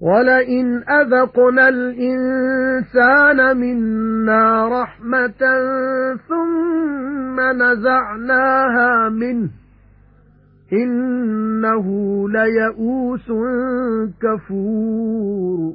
وَلَئِنْ أَذَقْنَا الْإِنسَانَ مِنَّا رَحْمَةً ثُمَّ نَزَعْنَاهَا مِنْهُ إِنَّهُ لَيَئُوسٌ كَفُورٌ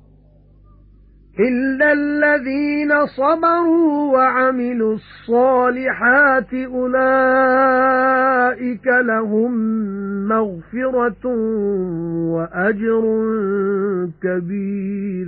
إِلَّا الَّذِينَ صَبَرُوا وَعَمِلُوا الصَّالِحَاتِ أُولَئِكَ لَهُم مَّغْفِرَةٌ وَأَجْرٌ كَبِيرٌ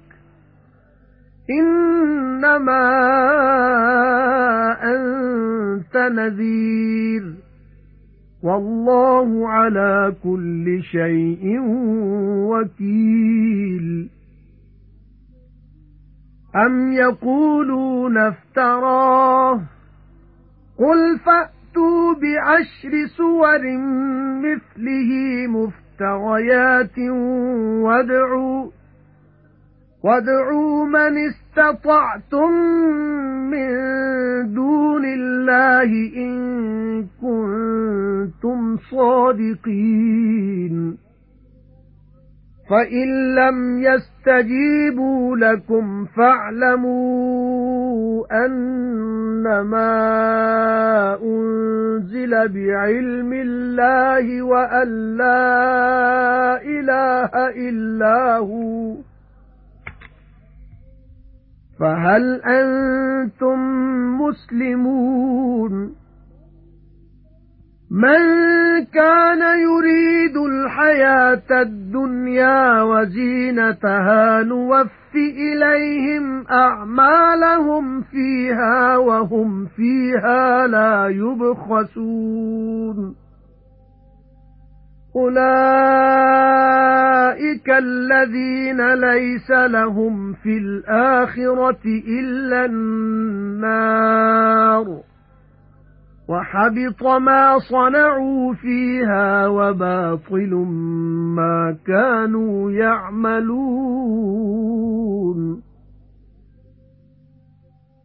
إِنَّمَا أَنتَ نَذِيرٌ. وَاللَّهُ عَلَى كُلِّ شَيْءٍ وَكِيلٌ. أَمْ يَقُولُونَ افْتَرَاهُ؟ قُلْ فَأْتُوا بِعَشْرِ سُوَرٍ مِثْلِهِ مُفْتَرَيَاتٍ وَادْعُوا وَادْعُوا مَنِ اسْتَطَعْتُم مِّن دُونِ اللَّهِ إِن كُنتُمْ صَادِقِينَ فَإِن لَّمْ يَسْتَجِيبُوا لَكُمْ فَاعْلَمُوا أَنَّمَا أُنزِلَ بِعِلْمِ اللَّهِ وَأَن لَّا إِلَٰهَ إِلَّا هُوَ فَهَلْ أَنْتُمْ مُسْلِمُونَ؟ مَنْ كَانَ يُرِيدُ الْحَيَاةَ الدُّنْيَا وَزِينَتَهَا نُوَفِّ إِلَيْهِمْ أَعْمَالَهُمْ فِيهَا وَهُمْ فِيهَا لَا يُبْخَسُونَ. أُولَئِكَ الَّذِينَ لَيْسَ لَهُمْ فِي الْآخِرَةِ إِلَّا النَّارُ وَحَبِطَ مَا صَنَعُوا فِيهَا وَبَاطِلٌ مَا كَانُوا يَعْمَلُونَ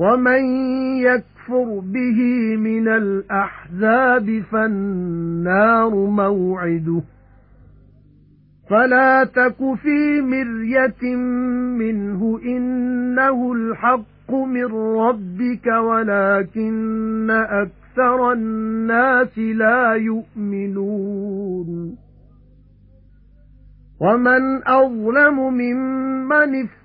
وَمَن يَكْفُرْ بِهِ مِنَ الْأَحْزَابِ فَالنَّارُ مَوْعِدُهُ. فَلَا تَكُ فِي مِرْيَةٍ مِنْهُ إِنَّهُ الْحَقُّ مِنْ رَبِّكَ وَلَكِنَّ أَكْثَرَ النَّاسِ لَا يُؤْمِنُونَ. وَمَنْ أَظْلَمُ مِمَّنِ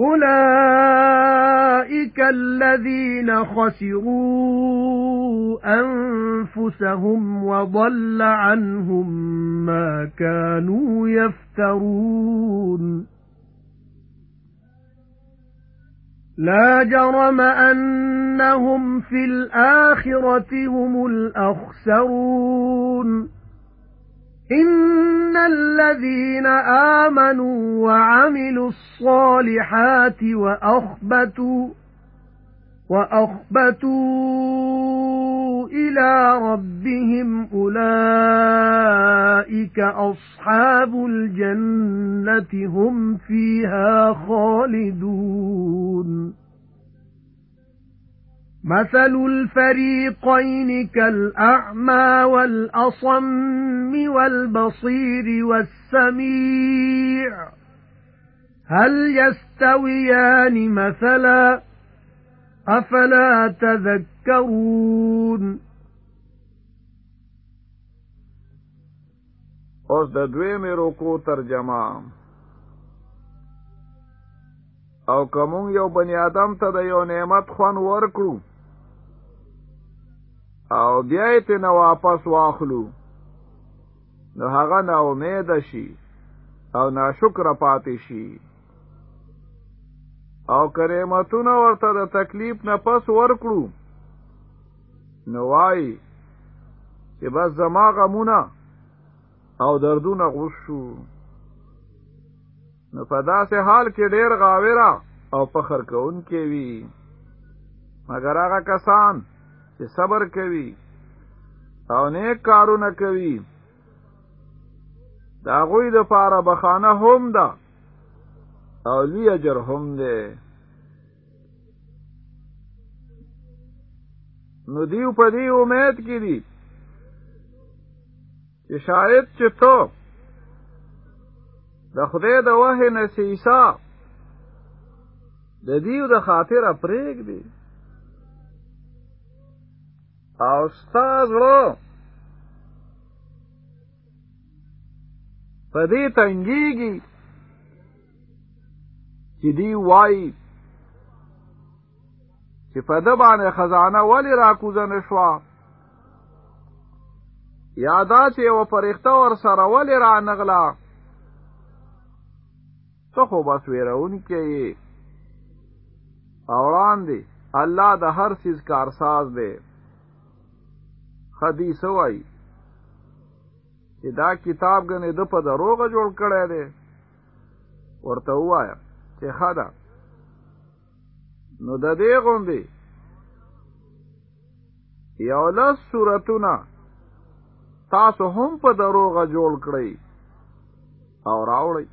أُولَئِكَ الَّذِينَ خَسِرُوا أَنفُسَهُمْ وَضَلَّ عَنْهُمْ مَا كَانُوا يَفْتَرُونَ لَا جَرَمَ أَنَّهُمْ فِي الْآخِرَةِ هُمُ الْأَخْسَرُونَ إِنَّ الَّذِينَ آمَنُوا وَعَمِلُوا الصَّالِحَاتِ وَأَخْبَتُوا وَأَخْبَتُوا إِلَى رَبِّهِمْ أُولَئِكَ أَصْحَابُ الْجَنَّةِ هُمْ فِيهَا خَالِدُونَ مَثَلُ الْفَرِيقَيْنِ كَالْأَعْمَى وَالْأَصَمِّ وَالْبَصِيرِ وَالسَّمِيعِ هَلْ يَسْتَوِيَانِ مَثَلًا أَفَلَا تَذَكَّرُونَ اوس د دویمې رکو ترجمه. أو کوم یو بنی آدم ته د یو نعمت خون ورکړو او بیا یې ته واپس واخلو. نو هغه نا امید شي او ناشکر پاتې شي. او کریمتونه ورته د تکلیف نه پس ورکړو. نو وای چې بس زما غمونه او دردونه غوشو نو په داسې حال کې ډېر غاوره او فخر کوون کې وي. مگر هغه کسان چې صبر کوي او نیک کارونه کوي دا غوی د پاره بخانه هم ده او لی اجر هم ده نو دیو په دی امید کې دي چې شاید چې تو د خدای د وحی نسیسا د دیو د خاطر پرېګ دی او استاد ورو په دې تنګيږي چې دی وای چې په د باندې خزانه ولی راکوزه نشوا یادا چې و فرښتہ ور سره ولی را نغلا ته خو بس ویرون کې اوران دی الله د هر سیز کارساز دی حدیث وای چې دا کتاب غنې د په دروغه جوړ کړی دی. ورته وایا چې خدا نو د دې غوندي یو لس صورتونه تاسو هم په دروغه جوړ کړی او راوړی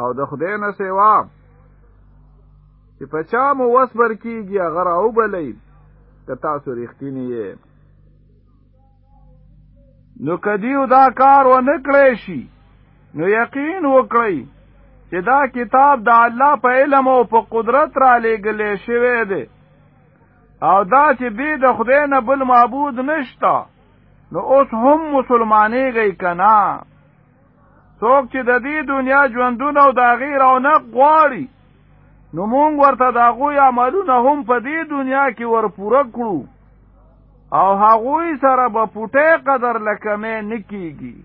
او د خدای نه سیوا چې په چا مو وسبر کیږي هغه راو بلې که تاسو رښتینی یې. نو کدیو دا کار و نکړې شي نو یقین وکړئ چې دا کتاب د الله په علم او په قدرت را لېږلې شوی دی. او دا چې بی د خدای نه بل معبود نشتا نو اوس هم مسلمانې گئی کنا څوک چې د دې دنیا ژوندونه او د غیر او نه غواړي نو مونږ ورته د هغوی عملونه هم په دې دنیا کې ور پوره کړو. او هغوی سره به پټه قدر لکمه نکیږي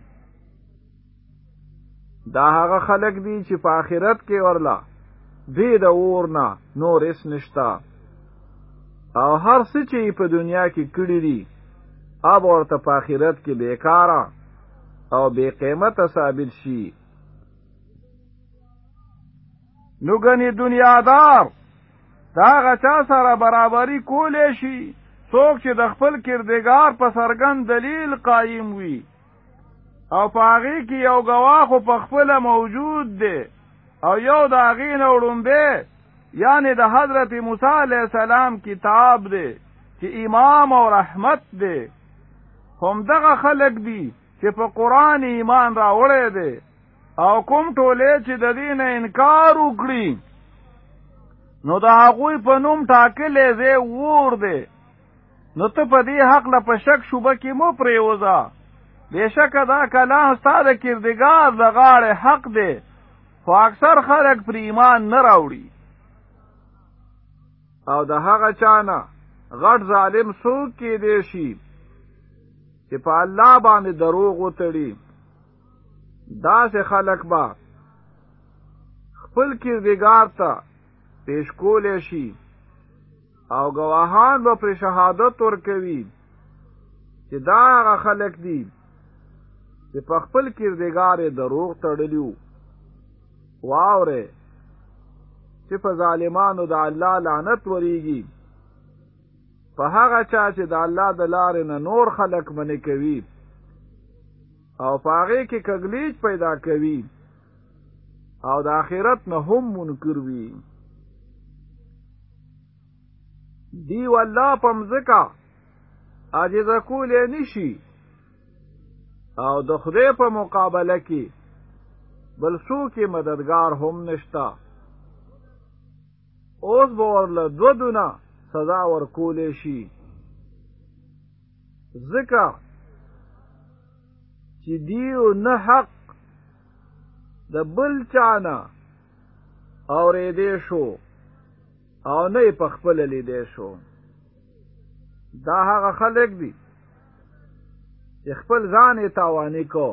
دا هغه خلق دي چې په آخرت کې ورلا دې د اور نه نور اس نشتا او هر څه چې په دنیا کې کړی دي اب ورته په آخرت کې بیکاره او بے قیمت ثابت شي نو غني دنیادار دا غچا سره برابرۍ کولې شي څوک چې د خپل کردګار په سرګن دلیل قایم وي. او پاغي کې یو گواه خو په خپل موجود دی. او یو د اغین وړومبه یعنی د حضرت موسی علیہ السلام کتاب دی چې امام او رحمت دی. هم دغه خلق دی چې په قران ایمان راوړی دی او کوم ټوله چې د دین انکار وکړي. نو د هغوی په نوم ټاکلې زی ور دی نو ته په دې حق له په شک شوبه کې مو پریوزا بشک دا کلام ستاسو کردګار د غاړه حق دی خو اکثر خلک پر ایمان نه راوړي. او د هغه چانه غټ ظالم څوک کې دی شي چې په الله باندې دروغ وتړي دا سه خلق با. خپل کردګار ته پیش کولې شي او گواهان به پر شهادت ورکوي چې دا هغه خلق دي چې په خپل کردګار دروغ تړلیو واوره چې په ظالمانو د الله لعنت وریږي په هغه چا چې د الله د لارې نه نور خلق منې کوي او پاغه کې کګلیج پیدا کوي او د آخرت نه هم منکر وي. دی والله پمزکا عاجز کول نشي او د خدای په مقابله کې بل څوک مددگار هم نشتا اوس به ورله دو دونه سزا ورکولې شي. ځکه چې دیو نه حق د بل چانه اورېدې شو او نه په خپل لیدې شو. دا هغه خلک دي چې خپل ځان یې تاوانی کو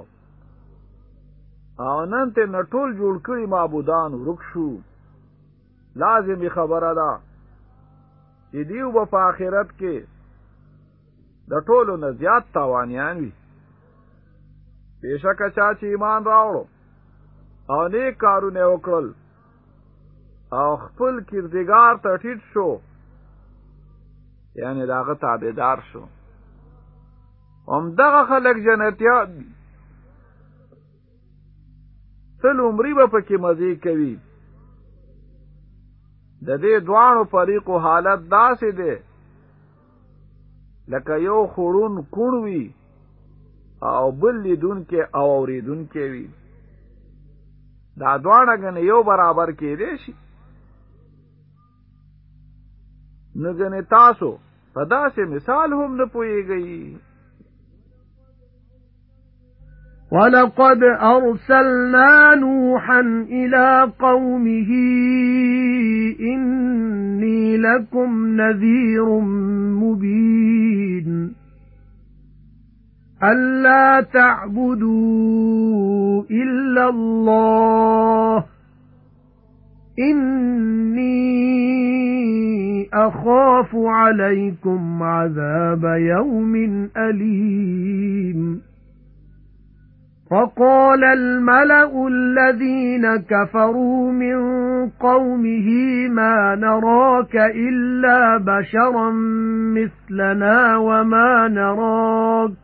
او نن ته نټول جوړ کړي معبودان ورک شو. لازمی خبره ده چې دیو په آخرت کې د ټولو نه زیات تاوانیان وي بېشکه چا چې ایمان راوړو او نیک کارونه وکړل او خپل کردګار ته ټیټ شو یعنی داغه تابعدار شو هم دغه خلک جنتیان دي تل عمری به پکې مزې کوي د دې دوانو فریقو حالت داسې دی لکه یو خورون کون وي او بل لیدون کې او اوریدون کې وي. دا دوانه غنه یو برابر کې دی شي. نو غنه تاسو په داسې مثال هم نه پويږئ وَلَقَدْ أَرْسَلْنَا نُوحًا إِلَى قَوْمِهِ إِنِّي لَكُمْ نَذِيرٌ مُبِينٌ أَلَّا تَعْبُدُوا إِلَّا اللَّهَ. إِنِّي أَخَافُ عَلَيْكُمْ عَذَابَ يَوْمٍ أَلِيمٍ. وَقَالَ الْمَلَأُ الَّذِينَ كَفَرُوا مِنْ قَوْمِهِ مَا نَرَاكَ إِلَّا بَشَرًا مِثْلَنَا وَمَا نَرَاكَ.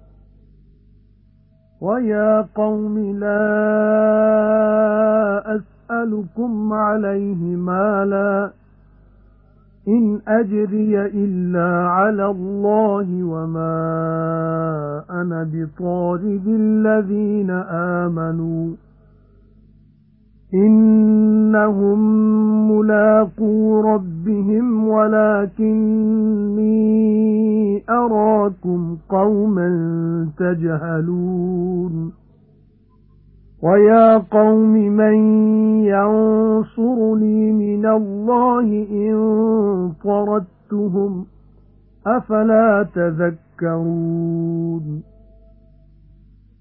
وَيَا قَوْمِ لَا أَسْأَلُكُمْ عَلَيْهِ مَالًا إِنْ أَجْرِيَ إِلَّا عَلَى اللَّهِ وَمَا أَنَا بِطَارِدِ الَّذِينَ آمَنُوا إِنَّهُمْ مُلَاقُو رَبِّهِمْ وَلَكِنِّي أَرَاكُمْ قَوْمًا تَجْهَلُونَ. وَيَا قَوْمِ مَن يَنصُرُنِي مِنَ اللَّهِ إِن طَرَدتُّهُمْ أَفَلَا تَذَكَّرُونَ.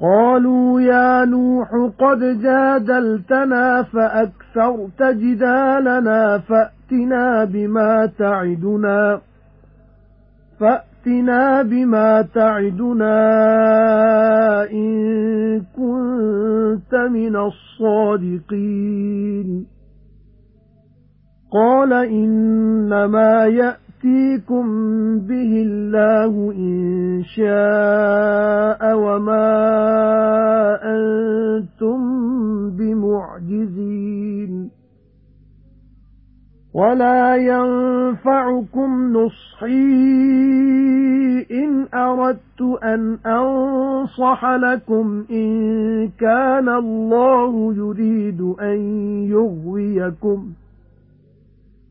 قَالُوا يَا نُوحُ قَدْ جَادَلْتَنَا فَأَكْثَرْتَ جِدَالَنَا فَأْتِنَا بِمَا تَعِدُنَا فَأْتِنَا بِمَا تَعِدُنَا إِن كُنتَ مِنَ الصَّادِقِينَ. قَالَ إِنَّمَا يَأْتِيكُم بِهِ اللَّهُ إِن شَاءَ وَمَا أَنتُم بِمُعْجِزِينَ وَلَا يَنفَعُكُمْ نُصْحِي إِنْ أَرَدتُّ أَنْ أَنصَحَ لَكُمْ إِنْ كَانَ اللَّهُ يُرِيدُ أَنْ يُغْوِيَكُمْ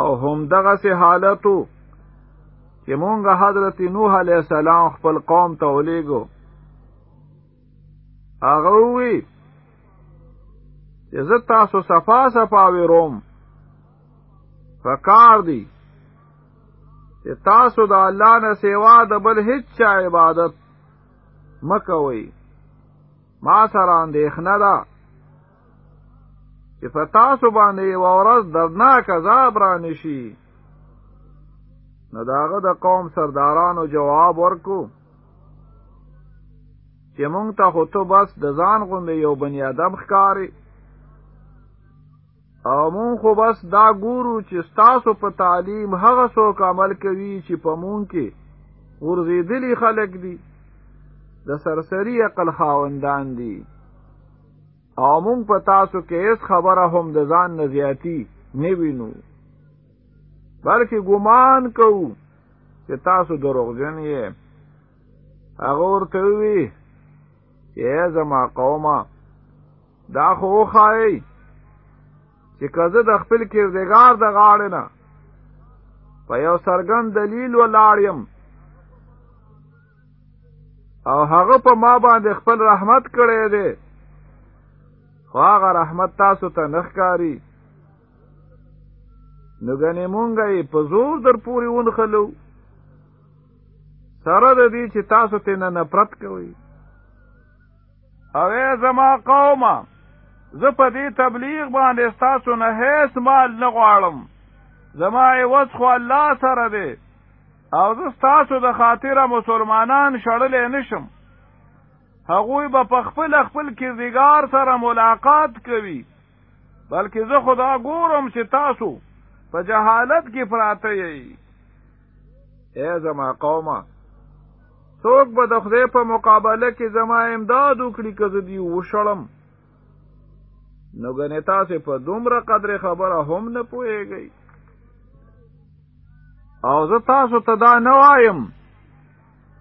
أو هم دغه سه حالتو چې مونږه حضرت نوح علیہ السلام خپل قوم ته ولېګو هغه وی چې زه تاسو صفا صفا وروم فکار دی چې تاسو د الله نه سیوا د بل هیڅ عبادت مکوئ ما سره اندېښنه ده. چې په تاسو باندې یو ورځ دردناک عذاب را نشي نو داغه د قوم سردارانو جواب ورکو چې مونږ ته خو ته بس د ځان غوندې یو بنی آدم ښکاری او مون خو بس دا ګورو چې ستاسو په تعلیم هغه څوک عمل کوي چې په مون کې ورزيدلی خلق دي د سرسری عقل خاوندان دي او مون په تاسو کې هیڅ خبره هم د ځان نه زیاتی نه وینو. بلکې ګمان کوو چې تاسو دروغجن یې. هغه ورته وی چې زما قومه دا خو خای چې کزه د خپل کردګار د غاړه نه په یو سرګن دلیل ولاړیم او هغه په ما باندې خپل رحمت کړی دی خو هغه رحمت تاسو ته نخکاری نو غنې مونږه په زور در پوری ونخلو سره د دې چې تاسو ته نه نفرت کوئ. او زما قومه زه په دې تبلیغ باندې تاسو نه هیڅ مال نه غواړم. زما عوض خو الله سره دی. او زه تاسو د خاطره مسلمانان شړلې نشم هغوی به په خپل خپل کردګار سره ملاقات کوي. بلکې زه خدا ګورم چې تاسو په جهالت کې پراته یې اے زما قومه څوک به د خدای په مقابله کې زما امداد وکړي که زه دی وشړم؟ نو ګنې تاسو په دومره قدر خبره هم نه پوهیږئ او زه تاسو ته دا نه وایم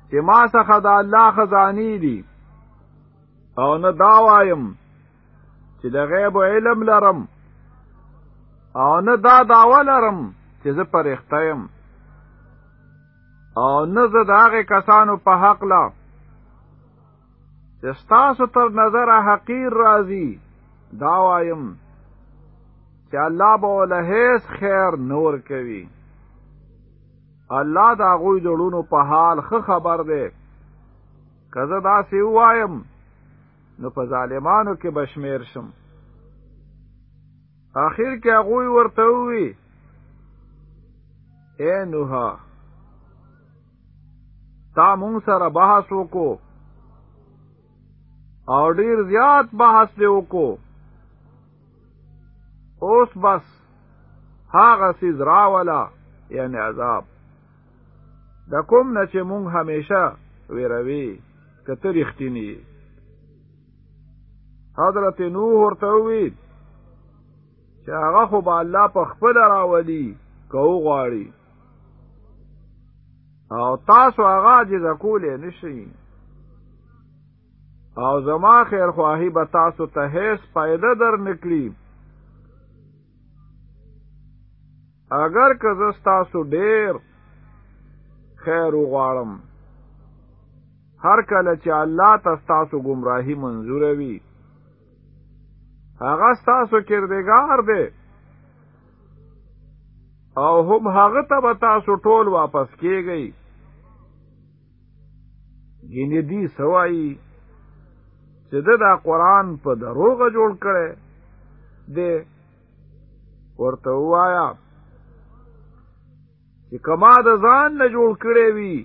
چې ما څخه د الله خزانی دي او نه دا وایم چې د غیب علم لرم. او نه دا داوا لرم چې زه پرېخته یم. او نه زه د هغې کسانو په حق لا. چې ستاسو تر نظره حقیر راځي دا وایم چې الله به له هیڅ خیر نور کوي الله دا غوی دړونو په حال خه خبر دی. کزه دا سی وایم نو په ظالمانو کې بشمیر شم. آخر کې هغه ورته وی اے نوها تا مونږ سره بحث وکړو او ډیر زیات بحث دی وکړو اوس بس هاغه سیز راولا یعنی عذاب. د کوم نه چې مونږ همیشه ویروي کته رښتینی حضرت نوح ورته وی چې هغه خو به الله په خپل راولي کو غواړي او تاسو هغه عجز کولې نشئ او زما خیر خواهی به تاسو ته هیڅ فائدہ در نکړي اگر که زستاسو ډیر خیر وغواړم هر کله چې الله تاسو گمراهی منظور وي هغه تاسو کردګار دی. او هم هغه ته به تاسو ټول واپس کیږئ. ګینې دی سوای چې دا قرآن په دروغه جوړ کړي دی. ورته وایا چې کما د ځان نه جوړ کړي وي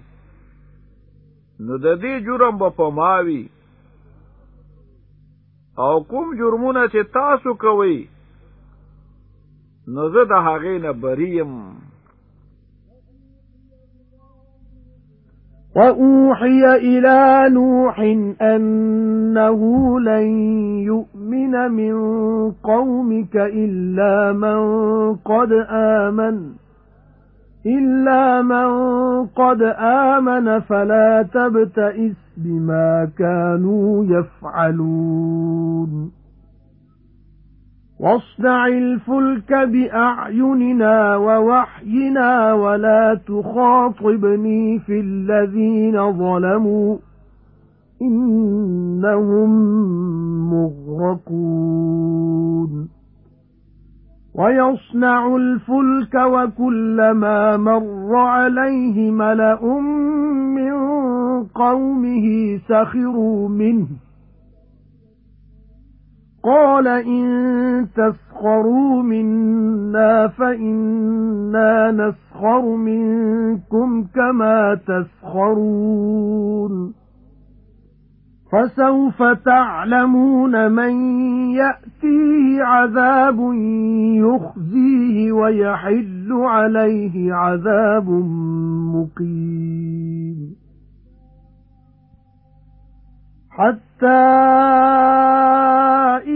نو د دې جرم به پماوي أو کوم جرمونه چې تاسو کوي نو زه د هغې نه بریم وَأُوحِيَ إِلَى نُوحٍ أَنَّهُ لَن يُؤْمِنَ مِن قَوْمِكَ إِلَّا مَن قَدْ آمَنَ إِلَّا مَن قَدْ آمَنَ فَلَا تَبْتَئِسْ بِمَا كَانُوا يَفْعَلُونَ. وَاصْنَعِ الْفُلْكَ بِأَعْيُنِنَا وَوَحْيِنَا وَلَا تُخَاطِبْنِي فِي الَّذِينَ ظَلَمُوا. إِنَّهُمْ مُغْرَقُونَ. وَيَصْنَعُ الْفُلْكَ وَكُلَّمَا مَرَّ عَلَيْهِ مَلَأٌ مِّن قَوْمِهِ سَخِرُوا مِنْهُ. قَالَ إِن تَسْخَرُوا مِنَّا فَإِنَّا نَسْخَرُ مِنكُمْ كَمَا تَسْخَرُونَ. فَسَوْفَ تَعْلَمُونَ مَن يَأْتِيهِ عَذَابٌ يُخْزِيهِ وَيَحِلُّ عَلَيْهِ عَذَابٌ مُقِيمٌ. حَتَّى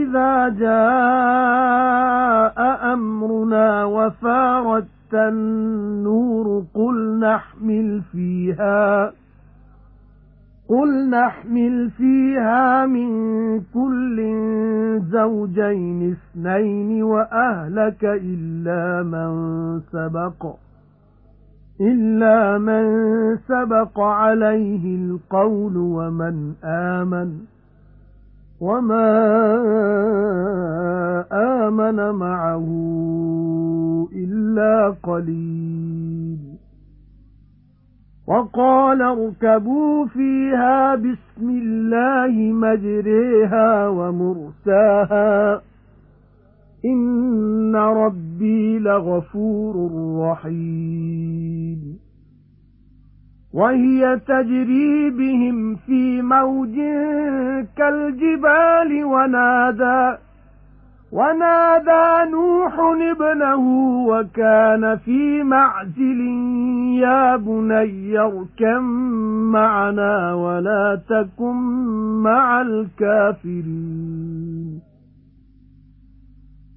إِذَا جَاءَ أَمْرُنَا وَفَارَتِ النُّورُ قُلْ نَحْمِلُ فِيهَا قُلْ نَحْمِلُ فِيهَا مِنْ كُلٍّ زَوْجَيْنِ اثْنَيْنِ وَأَهْلَكَ إِلَّا مَنْ سَبَقَ. إِلَّا مَنْ سَبَقَ عَلَيْهِ الْقَوْلُ وَمَنْ آمَنَ وَمَا آمَنَ مَعَهُ إِلَّا قَلِيلٌ. وَقَالَ ارْكَبُوا فِيهَا بِسْمِ اللَّهِ مَجْرَاهَا وَمُرْسَاهَا إِنَّ رَبِّي لَغَفُورٌ رَّحِيمٌ وَهِيَ تَجْرِي بِهِمْ فِي مَوْجٍ كَالْجِبَالِ وَنَادَى وَنَادَى نُوحٌ ابْنَهُ وَكَانَ فِي مَعْزِلٍ يَا بُنَيَّ ارْكَب مَّعَنَا وَلَا تَكُن مَّعَ الْكَافِرِينَ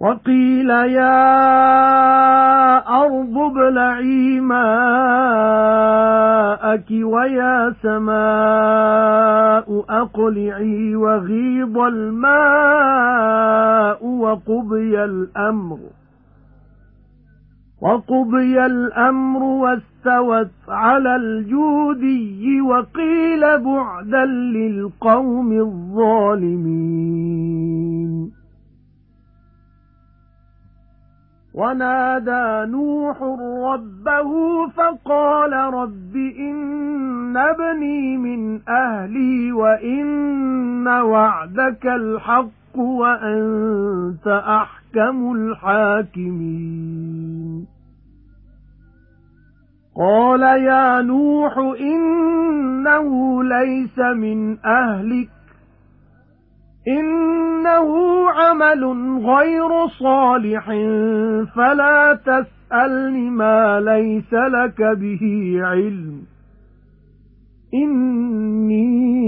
وَقِيلَ يَا أَرْضُ ابْلَعِي مَاءَكِ وَيَا سَمَاءُ أَقْلِعِي وَغِيضَ الْمَاءُ وَقُضِيَ الْأَمْرُ وَقُضِيَ الْأَمْرُ وَاسْتَوَتْ عَلَى الْجُودِيِّ وَقِيلَ بُعْدًا لِلْقَوْمِ الظَّالِمِينَ وَنَادَى نُوحٌ رَبَّهُ فَقَالَ رَبِّ إِنَّ ابْنِي مِنْ أَهْلِي وَإِنَّ وَعْدَكَ الْحَقُّ وَأَنْتَ أَحْكَمُ الْحَاكِمِينَ. قَالَ يَا نُوحُ إِنَّهُ لَيْسَ مِنْ أَهْلِكَ إِنَّهُ عَمَلٌ غَيْرُ صَالِحٍ فَلَا تَسْأَلْنِ مَا لَيْسَ لَكَ بِهِ عِلْمٌ. إِنِّي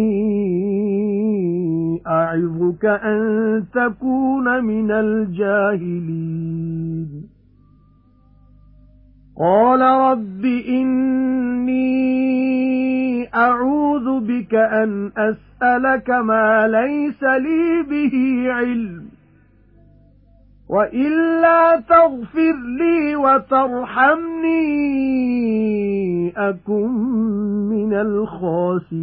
أَعِظُكَ أَن تَكُونَ مِنَ الْجَاهِلِينَ. قَالَ رَبِّ إِنِّي أَعُوذُ بِكَ أَنْ أَسْأَلَكَ مَا لَيْسَ لِي بِهِ عِلْمٌ وَإِلَّا تَغْفِرْ لِي وَتَرْحَمْنِي أَكُنْ مِنَ الْخَاسِرِينَ.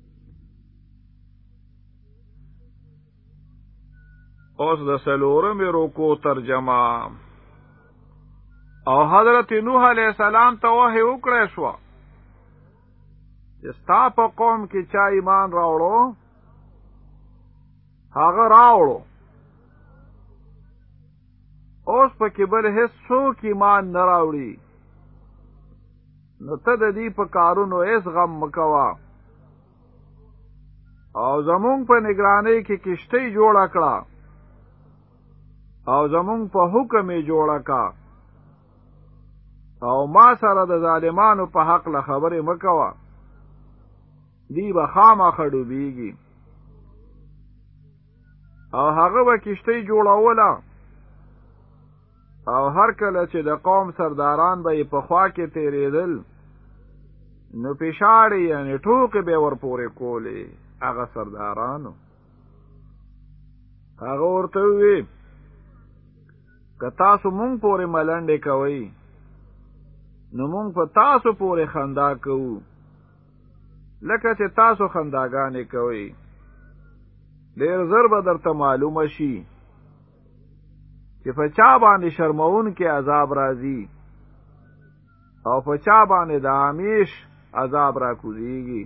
اوس د سلورم رکو ترجمه. او حضرت نوح علیہ السلام ته وحی وکړی شو چې ستا په قوم کې چا ایمان راوړو؟ هغه راوړو. اوس په کې بل هیڅ څوک ایمان نه راوړي. نو ته د دې په کارونو هیڅ غم مکوا او زمونږ په نگرانی کې کشتۍ جوړه کړه او زمون په حکم جوړه کا او ما سره د ظالمانو په حق له خبرې مکوه دی به خامخه ډوبېږي او هغه به کشتۍ جوړوله. او هر کله چې د قوم سرداران به په خوا کې تیرېدل نو پیشاړې یعنی ټوکې به ورپورې کولې هغه سردارانو. هغه ورته وی که تاسو مونږ پورې ملنډې کوئ نو مونږ په تاسو پورې خندا کوو. لکه چې تاسو خنداګانې کوئ ډېر زر به درته معلومه شي چې په چا باندې شرمون کې عذاب راځي او په چا باندې د همیش عذاب را کوزیږي